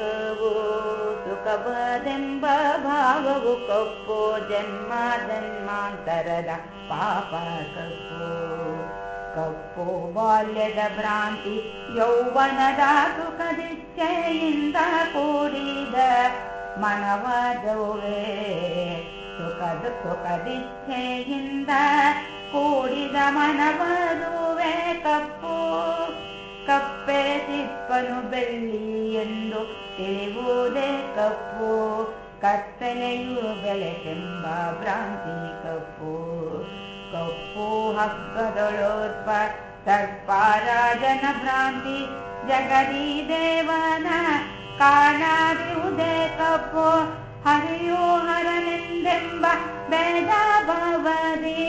ದುಃಖವು ಸುಖವದೆಂಬ ಭಾವವು ಕಪ್ಪು ಜನ್ಮ ಜನ್ಮಾಂತರದ ಪಾಪ ಕಪ್ಪು ಕಪ್ಪು ಬಾಲ್ಯದ ಭ್ರಾಂತಿ ಯೌವನದ ಸುಖದಿಚ್ಛೆಯಿಂದ ಕೂಡಿದ ಮನವದುವೆ ಸುಖದ ಸುಖದಿಚ್ಛೆಯಿಂದ ಕೂಡಿದ ಮನವದುವೆ ಕಪ್ಪು ಕಪ್ಪೆ ತಿಪ್ಪನು ಬೆಳ್ಳಿ ಎಂದು ತಿಳಿಯುವುದೇ ಕಪ್ಪು ಕತ್ತಲೆಯು ಬೆಳಕೆಂಬ ಭ್ರಾಂತಿ ಕಪ್ಪು ಕಪ್ಪು ಹಗ್ಗದೊಳೋತ್ಪ ಸರ್ಪಾರಾಜನ ಭ್ರಾಂತಿ ಜಗದಿ ದೇವನ ಕಾಣದಿರುವುದೇ ಕಪ್ಪು ಹರಿಯೋ ಹರನೆಂದೆಂಬ ಬೇದ ಭವದಿ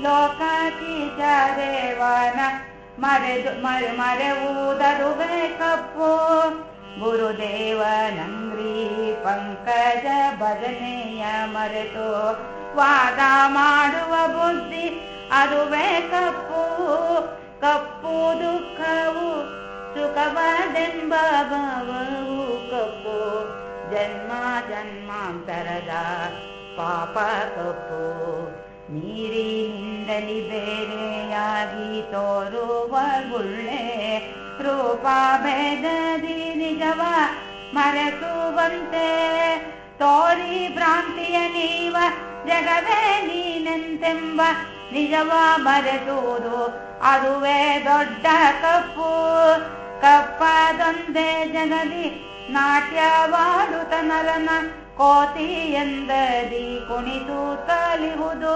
ಲೋಕಾತೀತ ದೇವನ ಮರೆದು ಮರೆ ಮರೆವುದರುವೆ ಕಪ್ಪು ಗುರುದೇವನಂಗ್ರಿ ಪಂಕಜ ಭಜನೆಯ ಮರೆತು ವಾದ ಮಾಡುವ ಬುದ್ಧಿ ಅದುವೇ ಕಪ್ಪು ಕಪ್ಪು ದುಃಖವು ಸುಖವದೆಂಬ ಭಾವವು ಕಪ್ಪು ಜನ್ಮ ಜನ್ಮಾಂತರದ ಪಾಪ ಕಪ್ಪು ನೀರಿನಿಂದಲಿ ಬೇರೆಯಾಗಿ ತೋರುವ ಗುಳ್ಳೆ ರೂಪ ಭೇದಿ ನಿಜವ ಮರೆಸುವಂತೆ ತೋರಿ ಭ್ರಾಂತಿಯ ನೀವ, ಜಗವೇ ನೀನೆಂತೆಂಬ ನಿಜವ ಮರೆಸುವುದು ಅದುವೇ ದೊಡ್ಡ ಕಪ್ಪು, ಕಪ್ಪದೊಂದೇ ಜಗದಿ ನಾಟ್ಯವಾಡುತ್ತ ನರನ ಕೋತಿ ಎಂದದಿ ಕುಣಿತು ಕಲಿಹುದು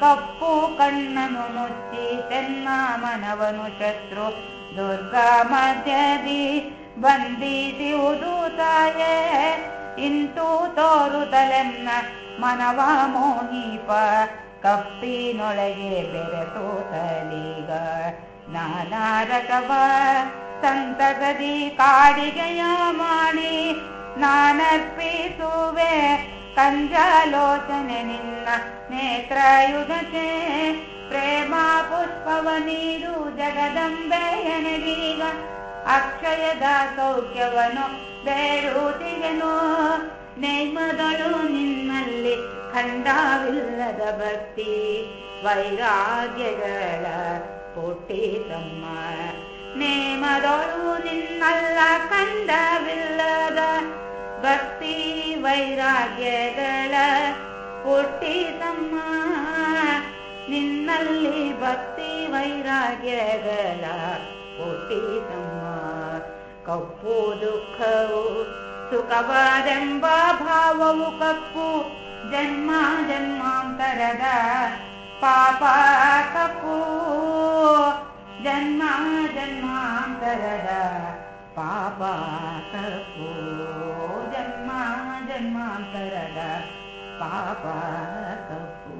ಕಪ್ಪು ಕಣ್ಣನು ಮುಚ್ಚಿ ತೆನ್ನ ಮನವನು ಶತ್ರು ದುರ್ಗಾ ಮಧ್ಯದಿ ಬಂಧಿಸುವುದು ತಾಯೇ ಇಂಟು ತೋರುತ್ತಲೆನ್ನ ಮನವ ಮೋಹಿಪ ಕಪ್ಪಿನೊಳಗೆ ಬೆರೆತು ತಲೀಗ ನಾನಾರಕವ ಸಂತಗದಿ ಕಾಡಿಗೆಯ ಮಾಡಿ ನಾನರ್ಪಿಸುವೆ ಕಂಜಾಲೋಚನೆ ನಿನ್ನ ನೇತ್ರಯುಧಕ್ಕೆ ಪ್ರೇಮ ಪುಷ್ಪವ ನೀರು ಜಗದಂಬೆಯನೆಗೀಗ. ಅಕ್ಷಯದ ಸೌಖ್ಯವನು ಬೇರೂತಿಗೆನು. ನೇಮದಳು ನಿನ್ನಲ್ಲಿ ಖಂಡವಿಲ್ಲದ ಭಕ್ತಿ. ವೈರಾಗ್ಯಗಳ ಪುಟ್ಟಿತಮ್ಮ ನೇಮದಳು ನಿನ್ನಲ್ಲ ಖಂಡವಿಲ್ಲದ ಭಕ್ತಿ. ವೈರಾಗ್ಯಗಳ ಪುಟ್ಟಿತಮ್ಮ ನಿನ್ನಲ್ಲಿ ಭಕ್ತಿ ವೈರಾಗ್ಯಗಳ ಪುಟ್ಟಿತಮ್ಮ ಕಪ್ಪು ದುಃಖವು ಸುಖವಾದೆಂಬ ಭಾವವು ಕಪ್ಪು ಜನ್ಮ ಜನ್ಮಾಂತರದ ಪಾಪ ಕಪ್ಪು ಜನ್ಮ ಜನ್ಮಾಂತರದ ಪಾಪ ಕಪ್ಪು ಜನ್ಮ ಜನ್ಮಾಂತರದ ಪಾಪ ಕಪ್ಪು